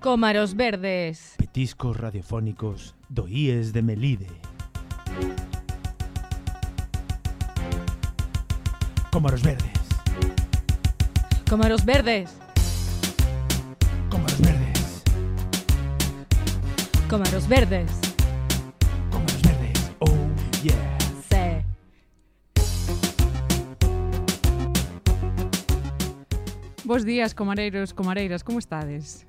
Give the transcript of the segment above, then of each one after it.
Cómaros Verdes. Petiscos radiofónicos do IES de Melide. Cómaros Verdes. Cómaros Verdes. Cómaros Verdes. Cómaros Verdes. Cómaros Verdes. Oh, yeah. Bos días, comareiros, comareiras, como estades?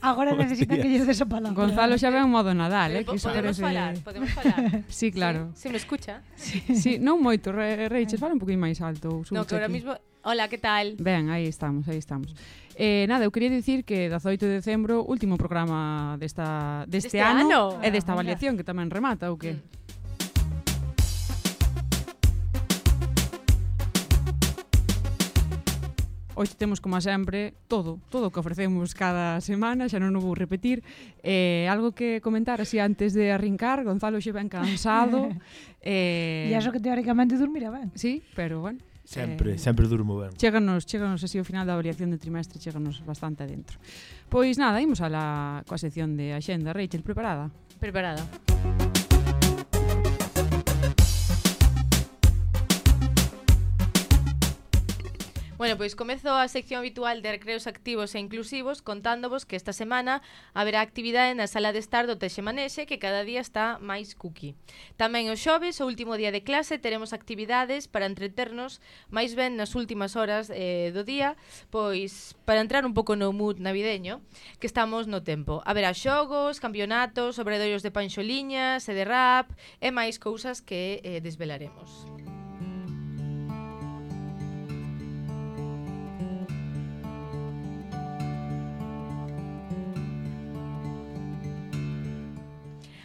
Agora necesitan que lles des a palabra. Gonzalo xa ve un modo Nadal, eh, que iso podemos parece... Eh, falar, podemos falar. sí, claro. Sí, se me escucha. Sí, sí non moito, re, Reiches, fala un poquinho máis alto. No, que ahora aquí. mismo... Hola, que tal? Ben, aí estamos, aí estamos. Eh, nada, eu quería dicir que 18 de decembro, último programa desta, deste, deste ano, ano, e desta ah, avaliación que tamén remata, ou que? Mm. Hoxe temos, como a sempre, todo, todo o que ofrecemos cada semana, xa non o vou repetir. Eh, algo que comentar así antes de arrincar, Gonzalo xe ben cansado. eh, e aso que teóricamente dormira ben. Sí, pero bueno. Sempre, eh, sempre durmo ben. Chéganos, chéganos así ao final da avaliación de trimestre, chéganos bastante adentro. Pois nada, imos a la coa sección de Axenda. Rachel, preparada? Preparada. Preparada. Bueno, pois comezo a sección habitual de recreos activos e inclusivos contándovos que esta semana haberá actividade na sala de estar do Texemanese que cada día está máis cookie. Tamén o xoves, o último día de clase, teremos actividades para entreternos máis ben nas últimas horas eh, do día, pois para entrar un pouco no mood navideño que estamos no tempo. Haberá xogos, campeonatos, sobredoios de panxoliñas e de rap e máis cousas que eh, desvelaremos.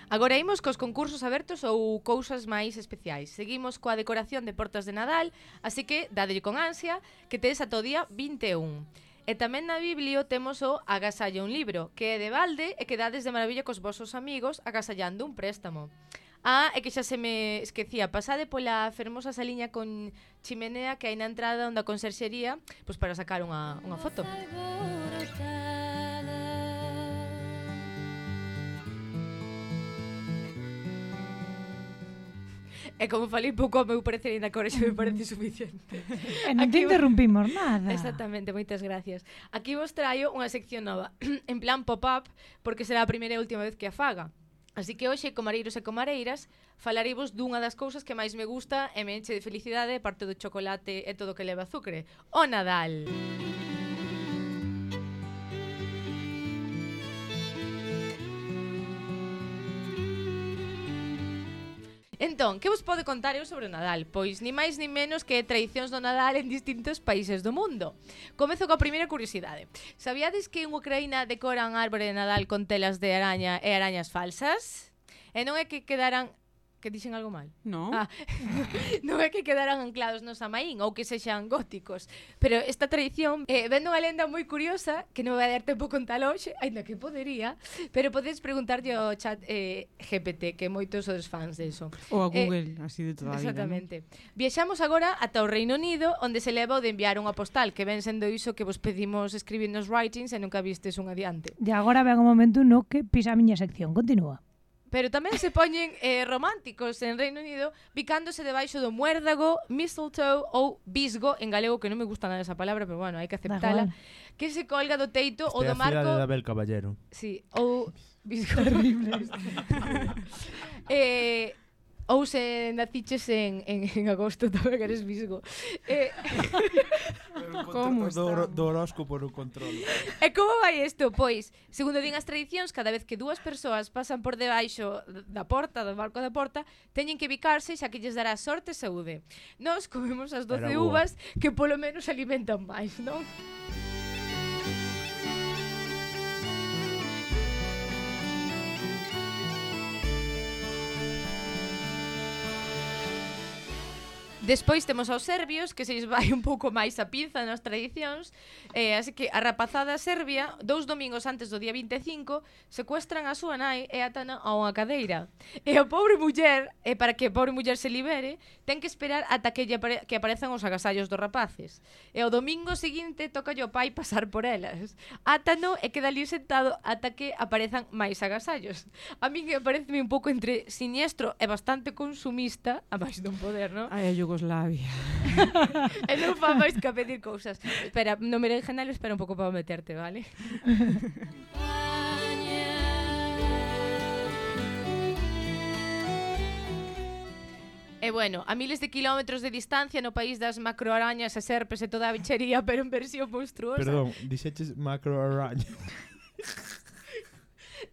Agora imos cos concursos abertos ou cousas máis especiais. Seguimos coa decoración de portas de Nadal, así que dadelle con ansia que tedes ata o día 21. E tamén na Biblio temos o Agasallo un libro, que é de balde e que dades de maravilla cos vosos amigos agasallando un préstamo. Ah, é que xa se me esquecía, pasade pola fermosa saliña con chimenea que hai na entrada onde a conserxería, pois para sacar unha, unha foto. E como falei pouco ao meu parecer, ainda que me parece suficiente. e non te interrumpimos nada. Exactamente, moitas gracias. Aquí vos traio unha sección nova, en plan pop-up, porque será a primeira e última vez que a faga. Así que hoxe, comareiros e comareiras, falarivos dunha das cousas que máis me gusta e me enche de felicidade parte do chocolate e todo o que leva azúcar. O Nadal! Nadal! Entón, que vos pode contar eu sobre o Nadal? Pois ni máis ni menos que tradicións do Nadal en distintos países do mundo. Comezo coa primeira curiosidade. Sabíades que en Ucraína decoran árbore de Nadal con telas de araña e arañas falsas? E non é que quedaran Que dixen algo mal? No. Ah, non é que quedaran anclados no Samaín ou que sexan góticos. Pero esta tradición, eh, vendo unha lenda moi curiosa, que non vai dar tempo contar hoxe, ainda que podería, pero podes preguntarlle ao chat eh, GPT, que moitos os fans deso. Ou a eh, Google, eh, así de toda a vida. Exactamente. ¿no? Viaxamos agora ata o Reino Unido, onde se leva o de enviar unha postal, que ven sendo iso que vos pedimos escribir nos writings e nunca vistes un adiante. E agora ven o momento no que pisa a miña sección. Continúa. Pero tamén se poñen eh, románticos en Reino Unido picándose debaixo do muérdago, mistletoe ou bisgo, en galego que non me gusta nada esa palabra, pero bueno, hai que aceptala, que se colga do teito ou do marco... Este é a Abel Caballero. Sí, ou bisgo. Terrible. eh, Ou se naciches en, en, en agosto tamén eres visgo. Eh, como do, do horóscopo no control. E como vai isto? Pois, segundo din as tradicións, cada vez que dúas persoas pasan por debaixo da porta, do barco da porta, teñen que bicarse xa que lles dará sorte e saúde. Nós comemos as 12 uvas que polo menos alimentan máis, non? Despois temos aos serbios, que se lles vai un pouco máis a pinza nas tradicións, eh, así que a rapazada serbia, dous domingos antes do día 25, secuestran a súa nai e atana a unha cadeira. E a pobre muller, e para que a pobre muller se libere, ten que esperar ata que, apare que aparezan os agasallos dos rapaces. E o domingo seguinte toca o pai pasar por elas. Atano e queda ali sentado ata que aparezan máis agasallos. A mí que parece un pouco entre siniestro e bastante consumista, a máis dun poder, non? Ai, a Pois, Yugoslavia. e non fa máis que pedir cousas. Espera, no merengenal espera un pouco para meterte, vale? E bueno, a miles de kilómetros de distancia no país das macroarañas e serpes e toda a bichería, pero en versión monstruosa. Perdón, dixeches macroaraña.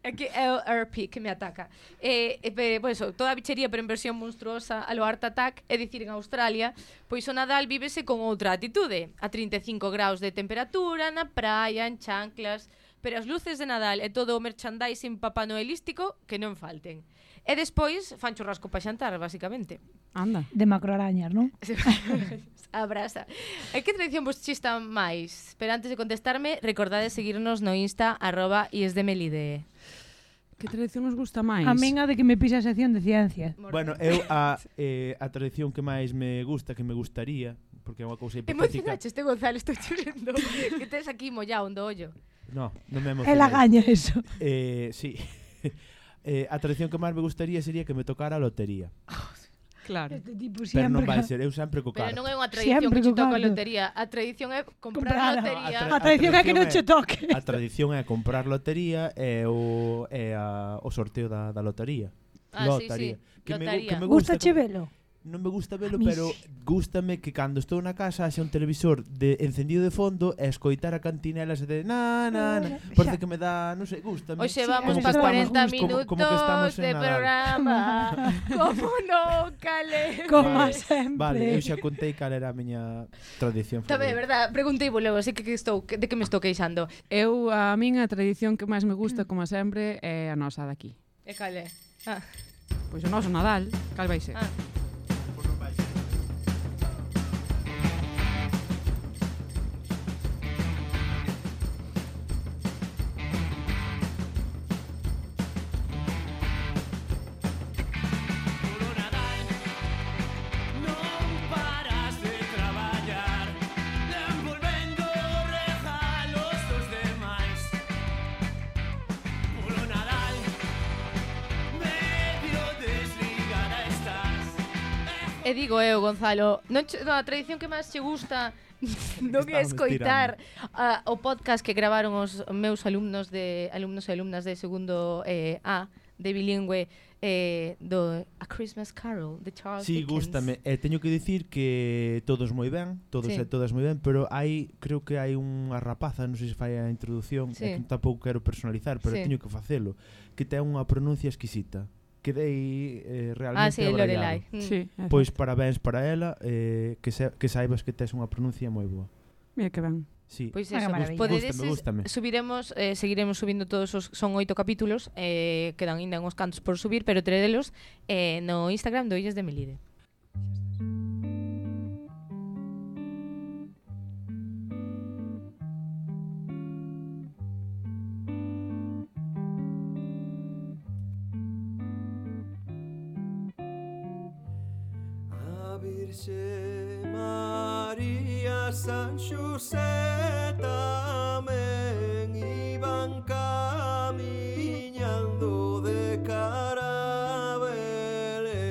É que é o RP que me ataca. E, e pe, pois, eso, toda a bichería pero en versión monstruosa a lo Art Attack, é dicir, en Australia, pois o Nadal vívese con outra atitude, a 35 graus de temperatura, na praia, en chanclas, pero as luces de Nadal e todo o merchandising papanoelístico que non falten. E despois fan churrasco para xantar, basicamente. Anda. De macroarañas, non? Abraza. E que tradición vos chista máis? Pero antes de contestarme, recordade seguirnos no Insta arroba isdemelidee. Que tradición nos gusta máis? A min a de que me pisa a sección de ciencia. Bueno, eu a, eh, a tradición que máis me gusta, que me gustaría, porque é unha cousa hipotética. Te este Gonzalo, estou chorendo. que tes aquí mollado do ollo. No, non me emocionei. Ela gaña eso. Eh, sí. eh, a tradición que máis me gustaría sería que me tocara a lotería. Oh, Claro. Este tipo. Pero non vai ser, eu sempre co card. Pero non é unha tradición sempre que che toca a lotería. A tradición é comprar Comprada. lotería. No, a, tra a, tradición a tradición é que non che toque. A tradición é comprar lotería e o, e a, o sorteo da, da lotería. Ah, lotería. sí, sí. Que lotería. me, que me gusta. Gusta che velo? non me gusta velo, pero gustame que cando estou na casa haxa un televisor de encendido de fondo e escoitar a cantinela se de na na na, parece que me dá, non sei, gústame. gustame. Oxe, vamos pa 40 minutos como, como que estamos de Nadal. programa. como no, Cale? Como vale, sempre. Vale, eu xa contei cal era a miña tradición. Tamén, é verdad, preguntei vos así que, que estou, de que me estou queixando. Eu, a min, a tradición que máis me gusta, mm. como sempre, é a nosa daqui. E cale? Ah. Pois o noso Nadal, cal vai ser? Ah. E digo eu, Gonzalo, non, che- non a tradición que máis che gusta non é Estábamos escoitar a, o podcast que gravaron os meus alumnos de alumnos e alumnas de segundo eh, A de bilingüe eh, do A Christmas Carol de Charles sí, Dickens. gústame. E teño que dicir que todos moi ben, todos Sí. e todas moi ben, pero hai, creo que hai unha rapaza, non sei se fai a introdución, Sí. sí. que tampouco quero personalizar, pero sí. teño que facelo, que ten unha pronuncia exquisita quedei eh, realmente Ah, sí, Lorelai. Mm. Sí, é Pois certo. parabéns para ela, eh, que, sa que saibas que tes unha pronuncia moi boa. Mira que ben. Sí. Pois Unha eso, maravilla. podedes Gústame, gústame. subiremos, eh, seguiremos subindo todos os son oito capítulos, eh, quedan ainda uns cantos por subir, pero tredelos eh, no Instagram do Illes de Melide. Dolce María San Xurxé tamén iban camiñando de cara a Belén.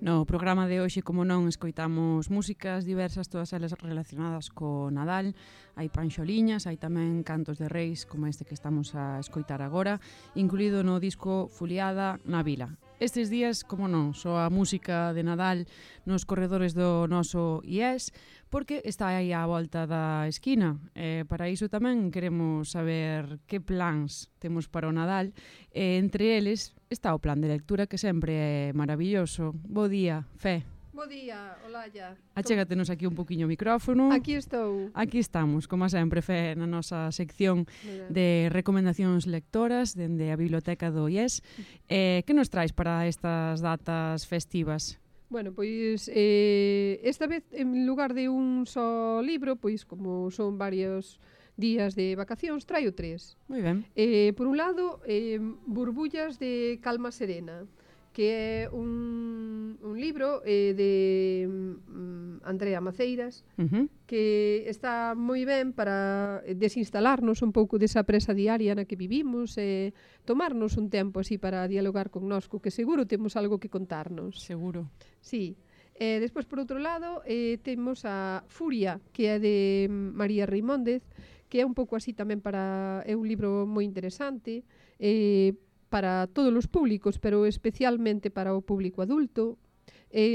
No programa de hoxe, como non, escoitamos músicas diversas, todas elas relacionadas co Nadal. Hai panxoliñas, hai tamén cantos de reis, como este que estamos a escoitar agora, incluído no disco Fuliada na Vila, Estes días, como non, só a música de Nadal nos corredores do noso IES, porque está aí á volta da esquina. Eh, para iso tamén queremos saber que plans temos para o Nadal. Eh, entre eles está o plan de lectura que sempre é maravilloso. Bo día, Fe. Bo día, Olalla. Achégatenos aquí un poquinho o micrófono. Aquí estou. Aquí estamos, como sempre, fe na nosa sección Mira. de recomendacións lectoras dende a Biblioteca do IES. Eh, que nos traes para estas datas festivas? Bueno, pois eh, esta vez en lugar de un só libro, pois como son varios días de vacacións, traio tres. Moi ben. Eh, por un lado, eh, Burbullas de Calma Serena que é un, un libro eh, de mm, Andrea Maceiras uh -huh. que está moi ben para desinstalarnos un pouco desa presa diaria na que vivimos e eh, tomarnos un tempo así para dialogar connosco, que seguro temos algo que contarnos. Seguro. Sí. Eh, despois, por outro lado, eh, temos a Furia, que é de María Reimóndez, que é un pouco así tamén para... é un libro moi interesante, eh, para todos os públicos, pero especialmente para o público adulto, eh,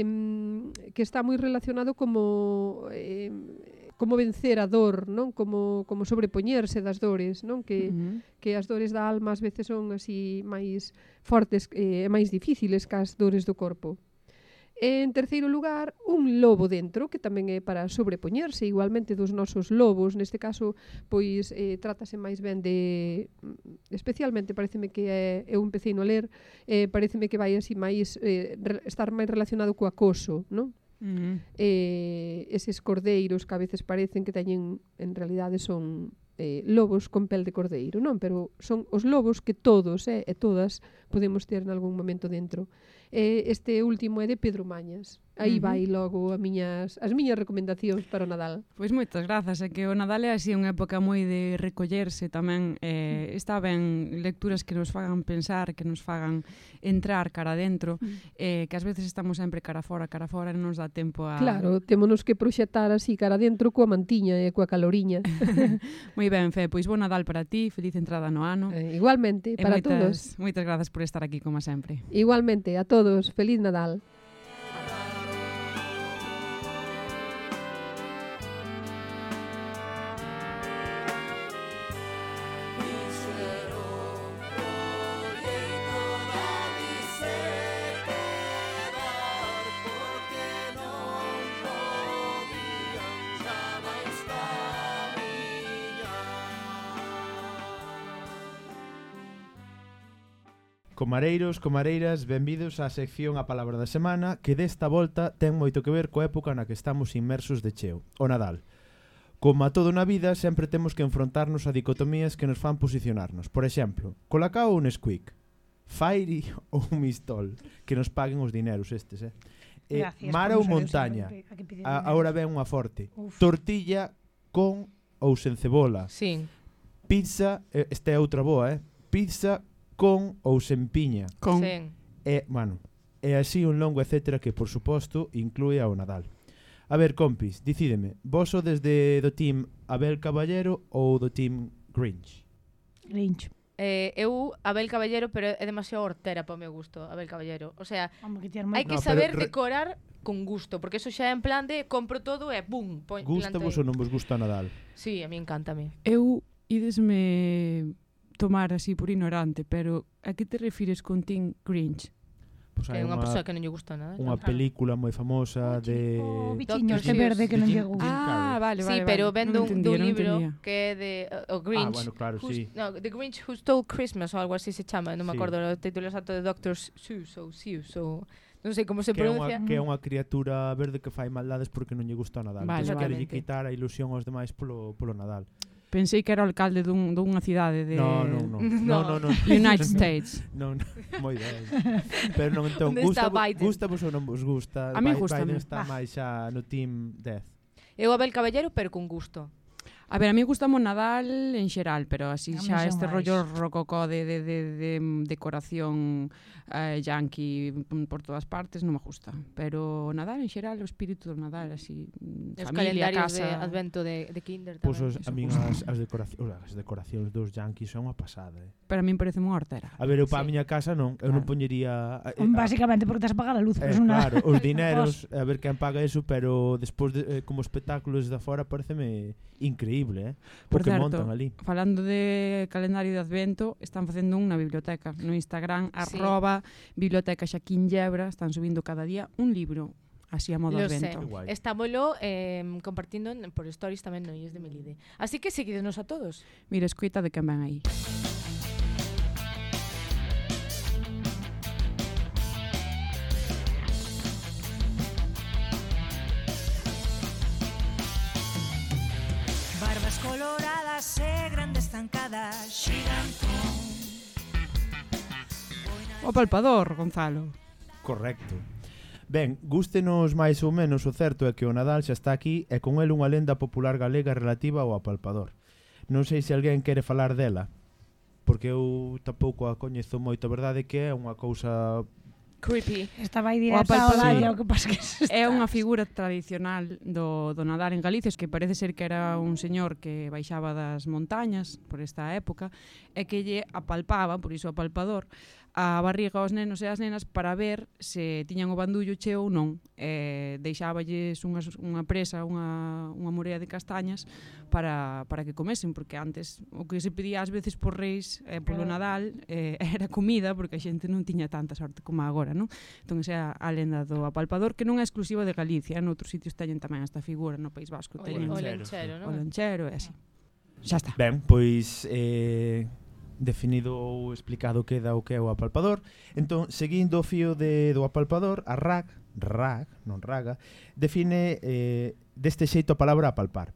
que está moi relacionado como eh, como vencer a dor, non? Como como sobrepoñerse das dores, non? Que uh -huh. que as dores da alma ás veces son así máis fortes e eh, máis difíciles que as dores do corpo. E, en terceiro lugar, un lobo dentro, que tamén é para sobrepoñerse igualmente dos nosos lobos. Neste caso, pois, eh, trátase máis ben de... Mm, especialmente, pareceme que é, eu empecé a ler, eh, pareceme que vai así máis... Eh, estar máis relacionado co acoso, non? Mm. Mm-hmm. Eh, eses cordeiros que a veces parecen que teñen, en realidade son eh, lobos con pel de cordeiro, non? Pero son os lobos que todos eh, e todas podemos ter en algún momento dentro eh, este último é de Pedro Mañas. Aí uh -huh. vai logo a miñas, as miñas recomendacións para o Nadal. Pois moitas grazas, é que o Nadal é así unha época moi de recollerse tamén. Eh, está ben lecturas que nos fagan pensar, que nos fagan entrar cara dentro, mm. eh, que ás veces estamos sempre cara fora, cara fora, non nos dá tempo a... Claro, temonos que proxetar así cara dentro coa mantiña e coa caloriña. moi ben, Fe, pois bo Nadal para ti, feliz entrada no ano. Eh, igualmente, e para moitas, todos. Moitas grazas por estar aquí, como sempre. Igualmente, a todos. Feliz Nadal. Comareiros, comareiras, benvidos á sección A Palabra da Semana que desta volta ten moito que ver coa época na que estamos inmersos de cheo, o Nadal. Como a todo na vida, sempre temos que enfrontarnos a dicotomías que nos fan posicionarnos. Por exemplo, colacao ou Nesquik? Fairy ou Mistol? Que nos paguen os dineros estes, eh? eh Gracias, mar ou montaña? A, ahora ven unha forte. Uf. Tortilla con ou sen cebola? Sí. Pizza, eh, esta é outra boa, eh? Pizza con ou sen piña. Con. Sen. E, bueno, e así un longo etcétera que, por suposto, inclúe ao Nadal. A ver, compis, dicídeme, vos sodes desde do team Abel Caballero ou do team Grinch? Grinch. Eh, eu Abel Caballero, pero é demasiado hortera para o meu gusto, Abel Caballero. O sea, hai que no, saber pero... decorar con gusto, porque eso xa é en plan de compro todo e bum, pon, Gusta vos ou non vos gusta Nadal? Sí, a mí encántame. Eu idesme tomar así por ignorante, pero a que te refires con teen Grinch? Pues que é unha persoa que non lle gusta nada. Unha película moi famosa de... O bichiños verde que non lle gusta. Ah, vale, vale. Sí, vale, pero vendo no un, dun libro no que é de uh, o ah, Grinch. Ah, bueno, claro, who's, sí. No, The Grinch Who Stole Christmas ou algo así se chama, non sí. me acordo o título exacto de Dr. Seuss ou Seuss ou... Non sei como se que pronuncia. Unha, que é unha criatura verde que fai maldades porque non lle gusta o Nadal. Vale, entón, vale. quitar a ilusión aos demais polo, polo Nadal. Pensei que era o alcalde dun, dunha cidade de No, no. No, no, no, no. United States. Non, no, moi ben. Pero non entón, Onde gusta, está Biden? gusta vos ou non vos gusta? A mí Bi- gústame. Biden está Ah. máis xa no team 10. Eu Abel Caballero, pero con gusto. A ver, a mí gustame o Nadal en xeral, pero así xa este máis. rollo rococó de, de, de, de decoración eh, yankee mm, por todas partes non me gusta. Pero o Nadal en xeral, o espírito do Nadal, así, mm, Os familia, calendarios casa... de advento de, de kinder tamén. Pois os, a min as, as, decoracións, as decoracións dos yankees son unha pasada, eh. Pero a min parece unha hortera. A ver, eu para sí. a miña casa non, eu claro. non poñería... Eh, eh Básicamente porque estás a a luz, eh, una... Claro, os dineros, a ver quen paga eso, pero despois de, eh, como espectáculos da fora pareceme increíble increíble, eh? porque Por certo, montan ali. Falando de calendario de advento, están facendo un na biblioteca, no Instagram, sí. arroba biblioteca Xaquín Llebra, están subindo cada día un libro, así a modo Lo advento. Sé. Estámolo eh, compartindo por stories tamén no Ies de Melide. Así que seguidnos a todos. Mira, escuita de quen van aí. Música estancadas xiran con O palpador, Gonzalo. Correcto. Ben, gústenos máis ou menos, o certo é que o Nadal xa está aquí e con el unha lenda popular galega relativa ao apalpador. Non sei se alguén quere falar dela, porque eu tampouco a coñezo moito, a verdade que é unha cousa Creepy. Estaba aí directa ao Dalla, o que pasa que... Está... É unha figura tradicional do, do Nadal en Galicia, que parece ser que era un señor que baixaba das montañas por esta época, e que lle apalpaba, por iso apalpador, a barriga aos nenos e as nenas para ver se tiñan o bandullo cheo ou non. Eh, deixáballes unha, unha presa, unha, unha morea de castañas para, para que comesen, porque antes o que se pedía ás veces por reis, eh, polo claro. Nadal, eh, era comida, porque a xente non tiña tanta sorte como agora, non? Entón, esa a lenda do apalpador, que non é exclusiva de Galicia, en outros sitios teñen tamén esta figura, no País Vasco. O, teñen, o lonchero, o lonchero, o lonchero e así. Xa está. Ben, pois... Eh definido ou explicado queda o que é o apalpador. Entón, seguindo o fío de, do apalpador, a RAC, RAC, non raga, define eh, deste xeito a palabra apalpar.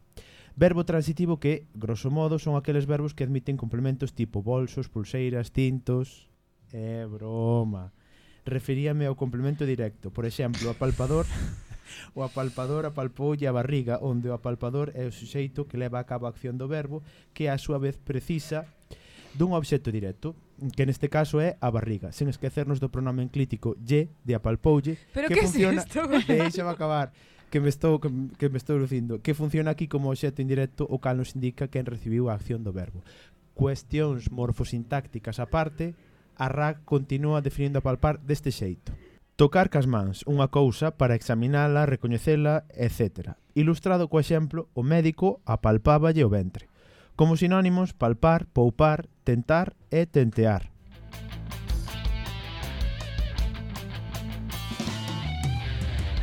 Verbo transitivo que, grosso modo, son aqueles verbos que admiten complementos tipo bolsos, pulseiras, tintos... É eh, broma. Referíame ao complemento directo. Por exemplo, apalpador O apalpador apalpoulle a barriga, onde o apalpador é o suxeito que leva a cabo a acción do verbo, que a súa vez precisa dun obxecto directo, que neste caso é a barriga, sen esquecernos do pronome enclítico lle de apalpoulle, Pero que, que funciona, es isto? deixa acabar, que me estou que, que me estou lucindo, que funciona aquí como obxecto indirecto, o cal nos indica quen recibiu a acción do verbo. Cuestións morfosintácticas aparte, parte, a RAC continúa definindo a palpar deste xeito. Tocar cas mans unha cousa para examinala, recoñecela, etc. Ilustrado co exemplo, o médico apalpáballe o ventre. Como sinónimos, palpar, poupar, tentar e tentear.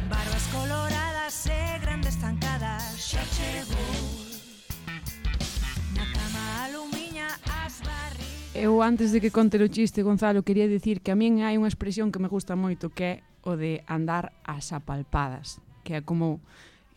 Barbas coloradas eh, e grandes zancadas xa chegou Na cama alumiña as barrigas Eu antes de que conte o chiste, Gonzalo, quería dicir que a min hai unha expresión que me gusta moito que é o de andar as apalpadas que é como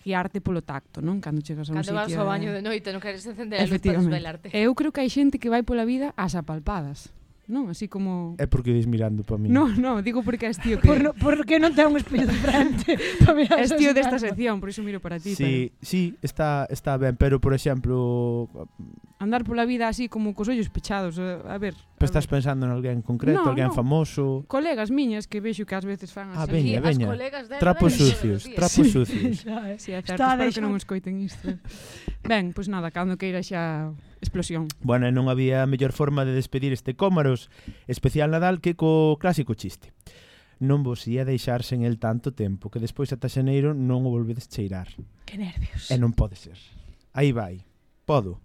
guiarte polo tacto, non? Cando chegas a un Cando sitio... Cando vas ao baño de noite, non queres encender a luz para desvelarte. Eu creo que hai xente que vai pola vida ás apalpadas. Non, así como... É porque des mirando para mí. Non, non, digo porque és tío que... por, no, por que non ten un espello de frente para mirar Es tío desta sección, por iso miro para ti. Sí, pero... sí, está, está ben, pero, por exemplo, andar pola vida así como cos ollos pechados, a, a ver. Pero estás ver. pensando en alguén concreto, no, alguén no. famoso? Colegas miñas que vexo que ás veces fan ah, así. Ah, veña, veña. Trapos sucios, trapos sí. sucios. Eh, sí, é certo, espero que non escoiten isto. ben, pois pues nada, cando queira xa explosión. Bueno, non había mellor forma de despedir este Cómaros especial Nadal que co clásico chiste. Non vos ia deixar sen el tanto tempo que despois ata xaneiro non o volvedes cheirar. Que nervios. E non pode ser. Aí vai. Podo.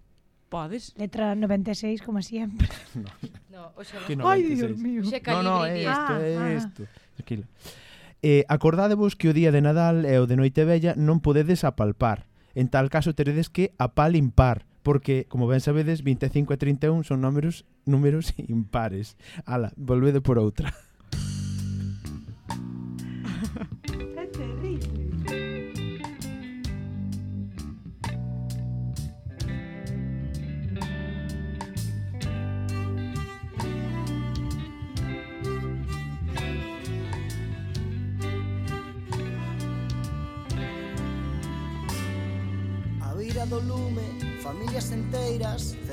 Podes. Letra 96, como siempre. no. no, o xa... Que 96? Ai, Dios mío. Xe no, no, é isto, é ah, ah. isto. Tranquilo. Tranquila. Eh, acordádevos que o día de Nadal e o de Noite Bella non podedes apalpar. En tal caso teredes que apalimpar, porque, como ben sabedes, 25 e 31 son números números impares. Ala, volvede por outra.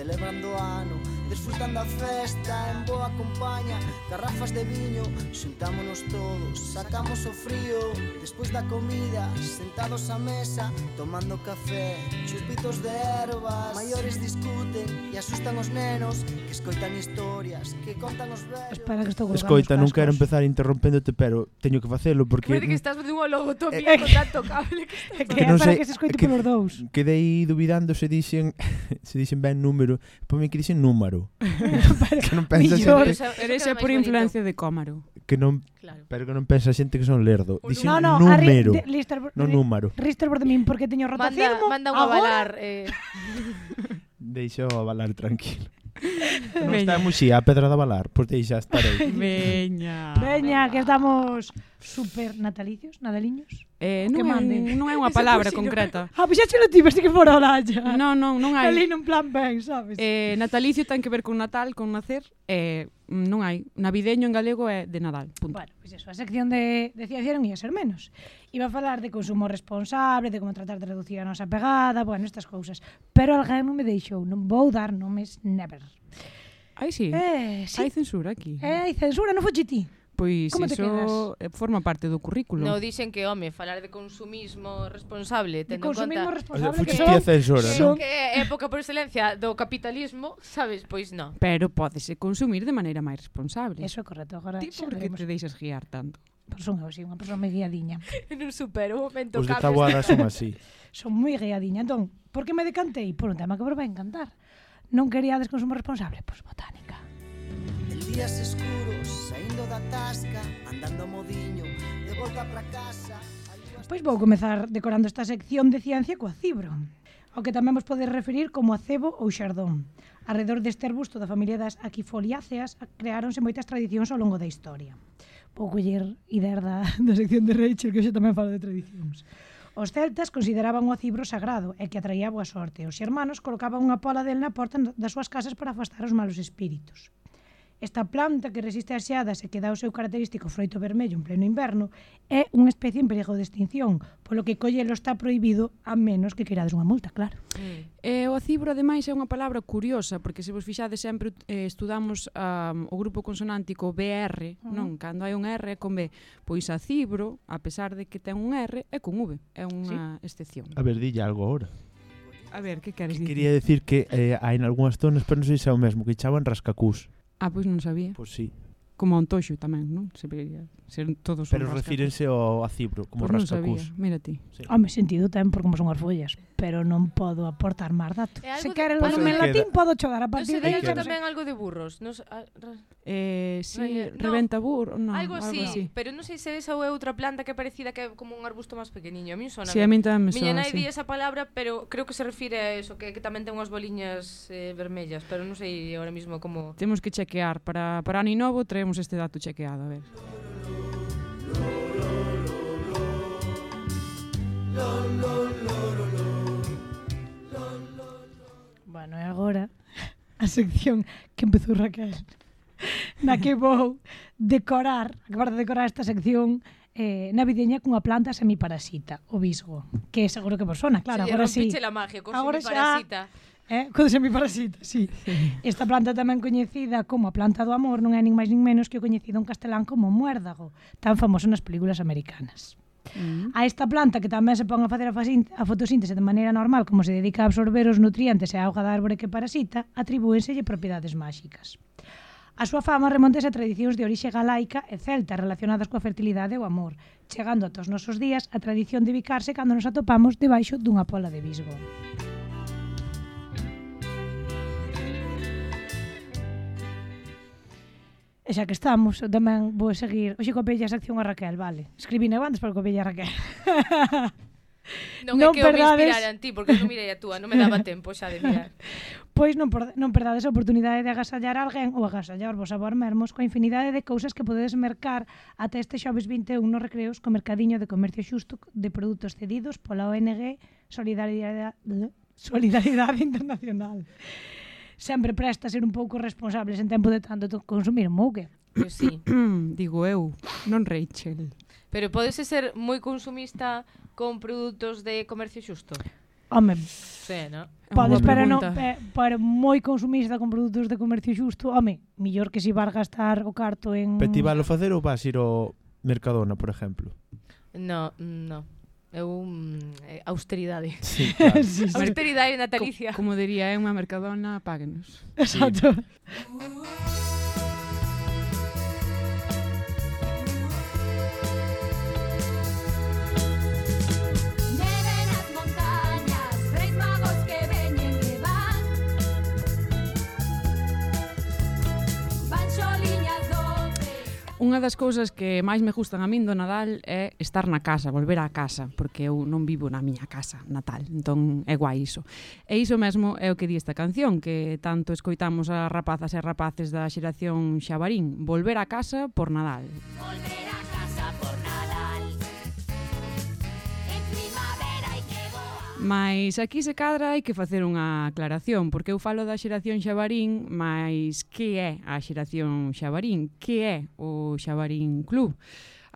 celebrando a disfrutando a festa en boa compaña. Garrafas de viño, xuntámonos todos, sacamos o frío Despois da comida, sentados á mesa, tomando café. Chupitos de ervas, maiores discuten e asustan os nenos Que escoitan historias, que contan os vellos. Espera que estou Escoita, non quero empezar interrompéndote, pero teño que facelo porque... Parece que estás de unha logotopía eh, con eh, tanto cable que estás... Que, que non sei, que se escoite que, polos dous. Quedei dubidando se dixen, se dixen ben número, pois me que dixen número. que non pensa millor, xente... Esa, pero ese é por influencia de Cómaro. Que non, claro. Pero que non pensa xente que son lerdo. Dixen no, no, número, ri, de, lister, non número. Rister por de min porque teño rotacirmo. Manda, manda un avalar. Eh. Deixo avalar tranquilo. Non está muxía a pedra de avalar, pois deixa estar aí. Veña. Veña, que estamos... Super natalicios, nadaliños? Eh, non, é, non é unha palabra concreta. Ah, pois xa che lo tive, que fora la. Non, non, non hai. Ali non plan ben, sabes? Eh, natalicio ten que ver con Natal, con nacer, eh, non hai. Navideño en galego é de Nadal, punto. Bueno, pois pues eso, a sección de, de ciencia non ia ser menos. Iba a falar de consumo responsable, de como tratar de reducir a nosa pegada, bueno, estas cousas. Pero alguén non me deixou, non vou dar nomes never. Ai, sí. Eh, sí. Hai censura aquí. Eh, hai censura, non foxe ti. Pois Como iso eh, forma parte do currículo. No, dicen que, home, falar de consumismo responsable, tendo en consumismo conta... responsable Oye, que, son, xora, son... que é época por excelencia do capitalismo, sabes? Pois non. Pero pódese consumir de maneira máis responsable. Eso é correcto. Agora, Ti por que te deixas guiar tanto? Pois son eu, sí, unha persoa moi guiadiña. non supero un momento Os de Taboada son así. son moi guiadiña. Entón, por que me decantei? Por un tema que vos vai encantar. Non queríades consumo responsable? Pois botánica días escuros, saindo da tasca, andando modiño, de volta para casa... Pois vou comezar decorando esta sección de ciencia coa cibro, ao que tamén vos podes referir como acebo ou xardón. Arredor deste arbusto da familia das aquifoliáceas creáronse moitas tradicións ao longo da historia. Vou coller ideas da, da sección de Rachel, que hoxe tamén falo de tradicións. Os celtas consideraban o cibro sagrado e que atraía boa sorte. Os xermanos colocaban unha pola del na porta das súas casas para afastar os malos espíritus. Esta planta que resiste as xeadas e que dá o seu característico froito vermello en pleno inverno é unha especie en perigo de extinción, polo que collelo está prohibido a menos que queirades unha multa, claro. Mm. E o acibro, ademais, é unha palabra curiosa, porque se vos fixades sempre eh, estudamos um, o grupo consonántico BR, mm. non? Cando hai un R é con B. Pois acibro, a pesar de que ten un R, é con V. É unha sí. excepción. A ver, dille algo ahora. A ver, que queres que dicir? Quería decir que eh, hai en algunhas zonas, pero non sei se é o mesmo, que chaban rascacús. Ah, pois non sabía. Pois sí. como a Antoxo tamén, non? Se vería ser todos Pero refírense ao acibro, como pois pues rascacús. Mira ti. Sí. Home, sentido ten por como son as follas, pero non podo aportar máis datos. Se queren o nome en pois latín, podo chodar a partir de aí. tamén algo de burros. Nos, a, ah, eh, si, sí, no, reventa burro, no, algo, así, algo así, pero non sei se esa ou é outra planta que é parecida que é como un arbusto máis pequeniño. A mí sona. Sí, a mí tamén me sona. Miña nai sí. di esa palabra, pero creo que se refire a eso, que, que tamén ten unhas boliñas eh, vermellas, pero non sei agora mismo como... Temos que chequear. Para, para Ani Novo traemos temos este dato chequeado, a ver. Bueno, e agora a sección que empezou Raquel na que vou decorar, acabar de decorar esta sección eh, navideña cunha planta semiparasita, o bisgo, que seguro que vos sona, claro, sí, agora sí. Si, la magia, agora xa, eh? co semiparasita, sí. sí. Esta planta tamén coñecida como a planta do amor non é nin máis nin menos que o coñecido en castelán como muérdago, tan famoso nas películas americanas. Mm. A esta planta que tamén se pon a facer a fotosíntese de maneira normal como se dedica a absorber os nutrientes e a auga da árbore que parasita, atribúenselle propiedades máxicas. A súa fama remontese a tradicións de orixe galaica e celta relacionadas coa fertilidade e o amor, chegando ata os nosos días a tradición de bicarse cando nos atopamos debaixo dunha pola de bisbo. E xa que estamos, eu tamén vou seguir... Oxe, copella a sección a Raquel, vale. Escribí antes para copella a Raquel. non, non é que perdades... eu me inspirara en ti, porque non mirei a túa, non me daba tempo xa de mirar. pois non, por, non perdades a oportunidade de agasallar a alguén ou agasallar vos a vos mesmos coa infinidade de cousas que podedes mercar ata este xoves 21 nos recreos co mercadiño de comercio xusto de produtos cedidos pola ONG Solidaridade, Solidaridade Internacional sempre presta a ser un pouco responsables en tempo de tanto consumir ou? Pois sí. Digo eu, non Rachel. Pero podese ser moi consumista con produtos de comercio xusto? Home, sí, no? podes para non pe, moi consumista con produtos de comercio xusto, home, millor que si vas gastar o carto en Peti valo facer ou vas ir ao Mercadona, por exemplo? No, no é un eh, austeridade. Sí, claro. sí, sí. Austeridade natalicia. Co, como diría, é unha mercadona, páguenos. Exacto. Sí. Unha das cousas que máis me gustan a min do Nadal é estar na casa, volver á casa, porque eu non vivo na miña casa natal, entón é guai iso. E iso mesmo é o que di esta canción, que tanto escoitamos a rapazas e rapaces da xeración xabarín, volver á casa por Nadal. Volver a Mais aquí se cadra hai que facer unha aclaración, porque eu falo da xeración xabarín, mas que é a xeración xabarín? Que é o xabarín club?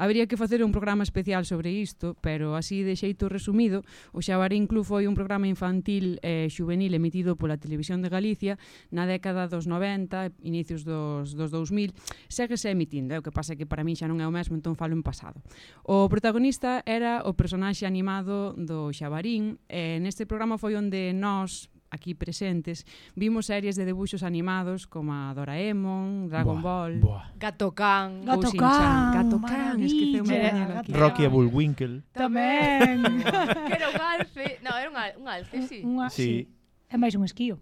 Habería que facer un programa especial sobre isto, pero así de xeito resumido, o Xabarín Club foi un programa infantil e eh, juvenil emitido pola Televisión de Galicia na década dos 90, inicios dos, dos 2000, seguese emitindo, é eh? o que pasa que para mí xa non é o mesmo, entón falo en pasado. O protagonista era o personaxe animado do Xabarín, e eh, neste programa foi onde nós, aquí presentes, vimos series de debuxos animados como a Doraemon, Dragon buah, Ball, buah. Gato Can, Gato Can, Gato Can, esqueceu-me aquí. Rocky e Bullwinkle. Tamén. que era un alce, non, era un, al, un alce, sí. Un, alce, sí. sí. É máis un esquío.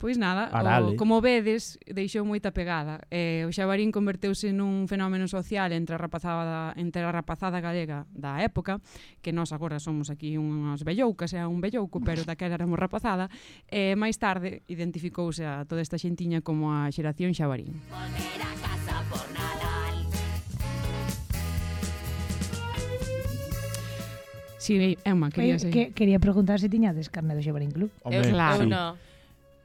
Pois nada, Arale. o, como vedes, deixou moita pegada. Eh, o Xabarín converteuse nun fenómeno social entre a rapazada, entre a rapazada galega da época, que nós agora somos aquí unhas belloucas, é un bellouco, pero daquela éramos rapazada, e eh, máis tarde identificouse a toda esta xentiña como a xeración Xabarín. Poner a casa por Nadal. Sí, Emma, quería, Oye, que, quería preguntar se tiñades carne do Xabarín Club. Hombre, claro. Eu no.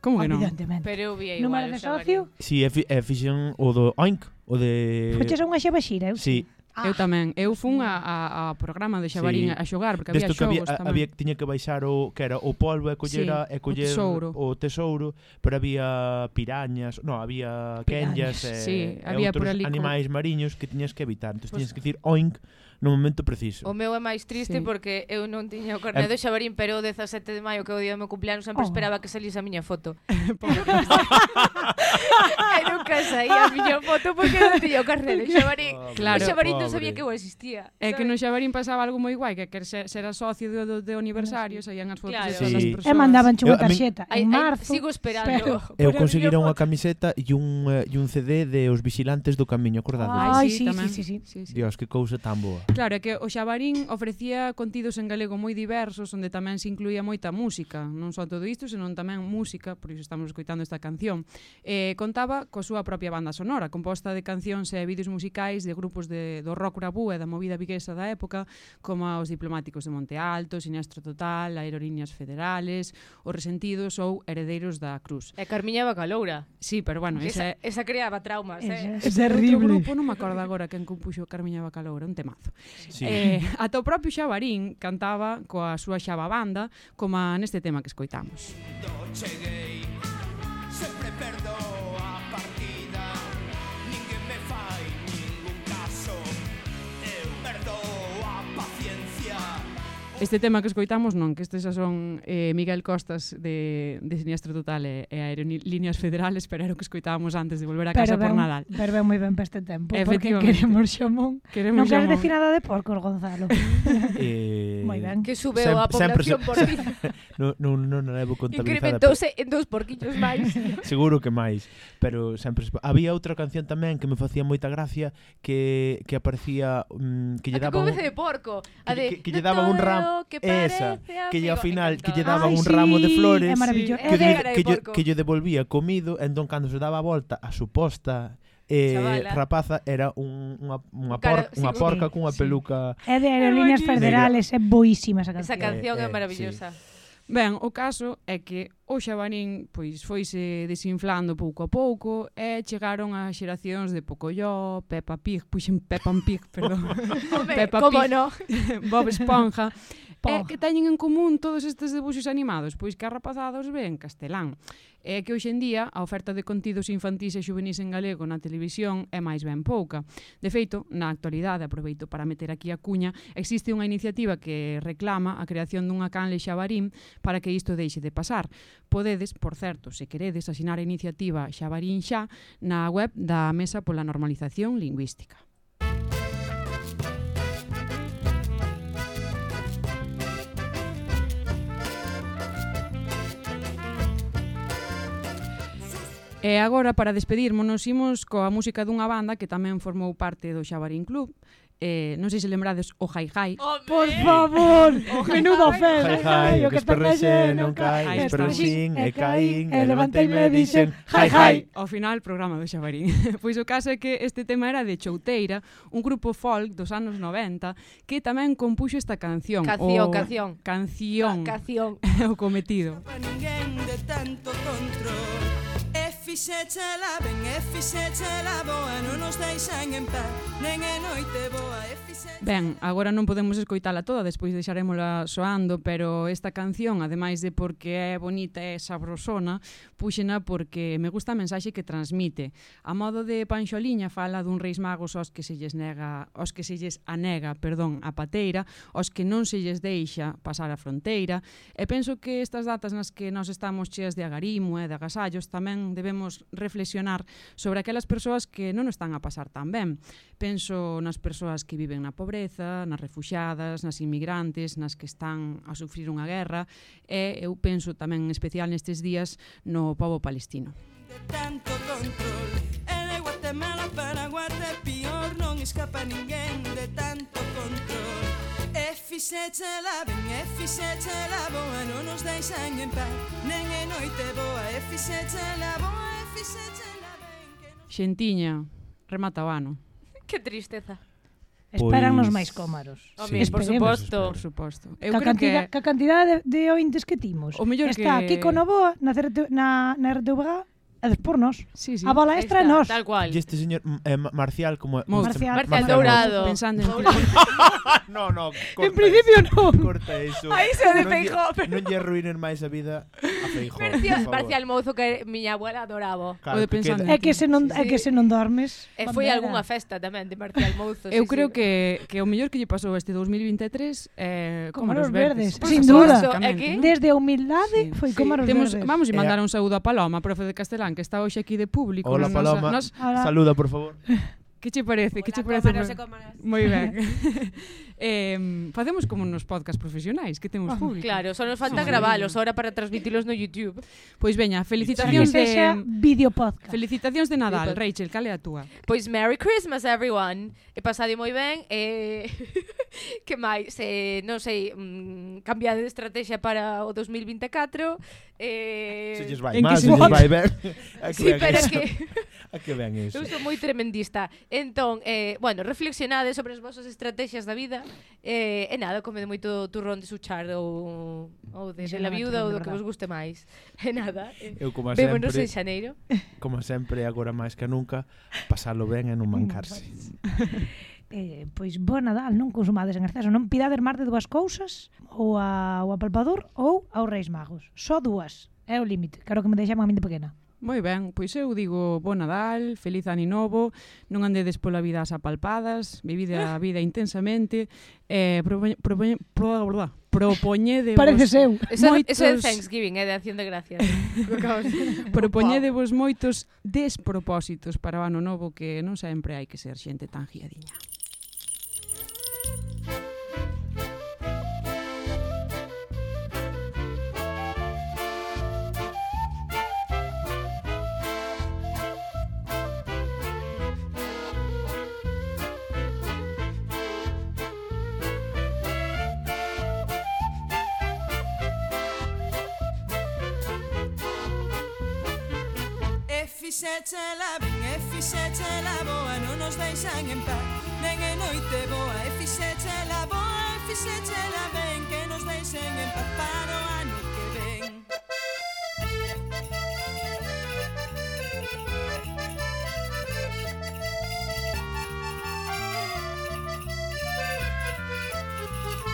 Como que non? Evidentemente. Pero eu vi igual. Número de socio? Si, sí, e, fi- e fixen o do Oink, o de... Foches a unha xeva xira, eu sí. Ah. Eu tamén, eu fun a, a, a programa de Xabarín Sí. a xogar porque había Desto que xogos había, tamén. había tiña que baixar o que era o polvo e coller, Sí, a- e coller tesouro. o tesouro, pero había pirañas, no, había Pirañas, quenllas e, sí, e había por outros ali animais mariños que tiñas que evitar. Entón, pues, tiñas que dicir oink no momento preciso. O meu é máis triste sí. porque eu non tiña o carné eh, do Xabarín, pero o 17 de maio que é o día do meu cumpleaños sempre oh. esperaba que salise a miña foto. e nunca saía a miña foto porque non tiña o carné do Xabarín. Oh, claro. O Xabarín non sabía que eu existía. É ¿sabes? que no Xabarín pasaba algo moi guai, que quer ser, ser socio do, do, de aniversario, saían as fotos claro. de todas sí. persoas. E mandaban unha tarxeta en marzo. Sigo esperando. Pero, eu conseguira unha camiseta e un, eh, e un CD de Os Vigilantes do Camiño, acordado. Ai, sí, sí, sí, sí, sí, sí. Dios, que cousa tan boa. Claro, é que o Xabarín ofrecía contidos en galego moi diversos onde tamén se incluía moita música, non só todo isto, senón tamén música, por iso estamos escoitando esta canción. Eh, contaba coa súa propia banda sonora, composta de cancións e vídeos musicais de grupos de, do rock urabú e da movida viguesa da época, como os diplomáticos de Monte Alto, Sinestro Total, Aerolíneas Federales, Os Resentidos ou Heredeiros da Cruz. E Carmiña Bacaloura. Sí, pero bueno, esa... Esa, esa creaba traumas, eh? Esa, esa é terrible. Grupo, non me acordo agora quen compuxo Carmiña Bacaloura, un temazo. Sí. Eh, ata o propio Xabarín cantaba coa súa xababanda, como neste tema que escoitamos. Cheguei, sempre perdón Este tema que escoitamos non, que estes xa son eh, Miguel Costas de, de Siniestro Total e, e Aerolíneas Federales, pero era o que escoitábamos antes de volver a casa ben, por Nadal. Pero ben moi ben para este tempo, porque queremos xamón. Queremos non queres decir nada de porcos, Gonzalo. eh, moi ben. Que subeu a población sempre, por ti. non, non, non, non levo contabilizada. Incrementouse en dous porquillos máis. Seguro que máis, pero sempre... Había outra canción tamén que me facía moita gracia que, que aparecía... Mm, que lle daba que un... de porco. A de, que, que, que lle daba un ramo que parece Esa, amigo. que ao final que lle daban Ai, un sí, ramo de flores é maravilloso. que, lle, que, lle, que lle devolvía comido, entón cando se daba a volta a suposta eh, Chavala. rapaza era un, unha, unha, Cara, por, sí, unha sí, porca sí, cunha sí. peluca é de aerolíneas federales é boísima esa canción esa canción é, é maravillosa sí. Ben, o caso é que o xabanín pois foise desinflando pouco a pouco e chegaron as xeracións de Pocoyó, Peppa Pig, puxen Peppa Pig, perdón. Peppa Pig, no? Bob Esponja É que teñen en común todos estes debuxos animados, pois que a rapazada os ve en castelán. É que hoxe en día a oferta de contidos infantís e juvenis en galego na televisión é máis ben pouca. De feito, na actualidade, aproveito para meter aquí a cuña, existe unha iniciativa que reclama a creación dunha canle xabarín para que isto deixe de pasar. Podedes, por certo, se queredes asinar a iniciativa Xabarín xa na web da Mesa pola Normalización Lingüística. E agora, para despedirmonos, imos coa música dunha banda que tamén formou parte do Xabarín Club, eh, non sei se lembrades o Jai Jai. Por favor, menudo fel. Jai Jai, o que esperrexe non cai, esperrexín e caín, e levanteime e dixen Jai Jai. Ao final, programa do Xabarín. pois o caso é que este tema era de Chouteira, un grupo folk dos anos 90, que tamén compuxo esta canción. Canción, o... canción. Canción. Ca canción. o cometido. ninguén de tanto control Ben, efixechela boa, non estáis aí en paz. Ben en noite boa, efixe. Ben, agora non podemos escoitala toda, despois deixaremosla soando, pero esta canción, ademais de porque é bonita e sabrosona, puxena porque me gusta a mensaxe que transmite. A modo de Panxoliña fala dun reis magos aos que se lles nega, aos que se lles anega, perdón, a pateira, aos que non se lles deixa pasar a fronteira, e penso que estas datas nas que nós estamos cheas de agarimo e de agasallos tamén debemos podemos reflexionar sobre aquelas persoas que non están a pasar tan ben. Penso nas persoas que viven na pobreza, nas refuxadas, nas inmigrantes, nas que están a sufrir unha guerra e eu penso tamén en especial nestes días no povo palestino. De tanto control, e de Guatemala para Guatepeor non escapa ninguén de tanto control fixeche la ben e fixeche boa Non nos deixan en paz, nen é noite boa E fixeche boa e fixeche ben que non... Xentiña, remata o ano Que tristeza Pois... Máis cómaros. Sí, Home, por suposto. Por suposto. Eu ca creo cantidad, que... Ca cantidade de, de ointes que timos. O mellor Está que... Kiko Novoa na, na, na RTVG e despois nos. Sí, sí. A bola extra é nos. Tal cual. E este señor mm, eh, Marcial como Marcial, Marcial Dourado. Pensando en No, no. En principio non. Corta eso. Aí se de Feijó. Non lle arruinen máis a vida a Feijó. Marcial Mouzo que miña abuela adoraba. Claro, de pensando. É que se non é que se non dormes. E foi algunha festa tamén de Marcial Mouzo. Eu creo que que o mellor que lle pasou este 2023 eh como os verdes. Sin dúda. Desde a humildade foi como os verdes. Vamos mandar eh, un saúdo a Paloma, profe de castelán que está hoxe aquí de público. Hola, nos, Paloma. Nos... Hola. Saluda, por favor. Que che parece? Que che parece? Cómanos cómanos. Moi ben. eh, facemos como nos podcast profesionais, que temos ah, público. Claro, só nos falta gravalos ahora para transmitilos no YouTube. Pois veña, felicitacións de vídeo podcast. Felicitacións de Nadal, Rachel, cale a túa? Pois Merry Christmas everyone. E pasade moi ben e eh, que máis, eh, non sei, mm, cambiade de estrategia para o 2024. Eh, se lles vai mal, se lles vai ben. sí, pero que A que ben iso. Eu sou moi tremendista. Entón, eh, bueno, reflexionade sobre as vosas estrategias da vida eh, e nada, comed moito turrón de suchar ou, ou de, de la viuda ou do que vos guste máis. E nada. Eh, Eu como Vémonos sempre, en xaneiro. Como sempre, agora máis que nunca, pasalo ben e non mancarse. eh, pois bo Nadal, non consumades en exceso, non pidades máis de dúas cousas, ou ao apalpador ou aos Reis Magos. Só dúas, é o límite, claro que me deixamos a mente pequena. Moi ben, pois eu digo bo Nadal, feliz ano novo, non andedes pola vida as apalpadas, vivide a vida intensamente, eh, propoñe, propoñe, pro, bla, propoñedevos... Pareces eu. Eso, moitos... eso é Thanksgiving, é eh, de acción de gracias. propoñedevos moitos despropósitos para o ano novo que non sempre hai que ser xente tan giadiña. Fixe chela, ben e fixe boa Non nos deixan en paz, nen e noite boa E fixe boa, e fixe ben Que nos deixen en paz para o ano que ven.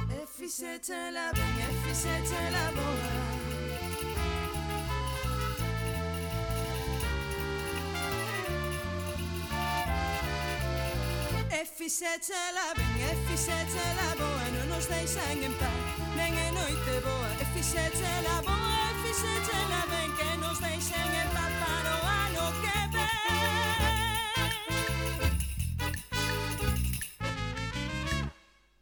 E fixe ben, e fixe boa. fixete la ben fixete la boa Non nos deixan en paz, nen e noite boa fixete la boa.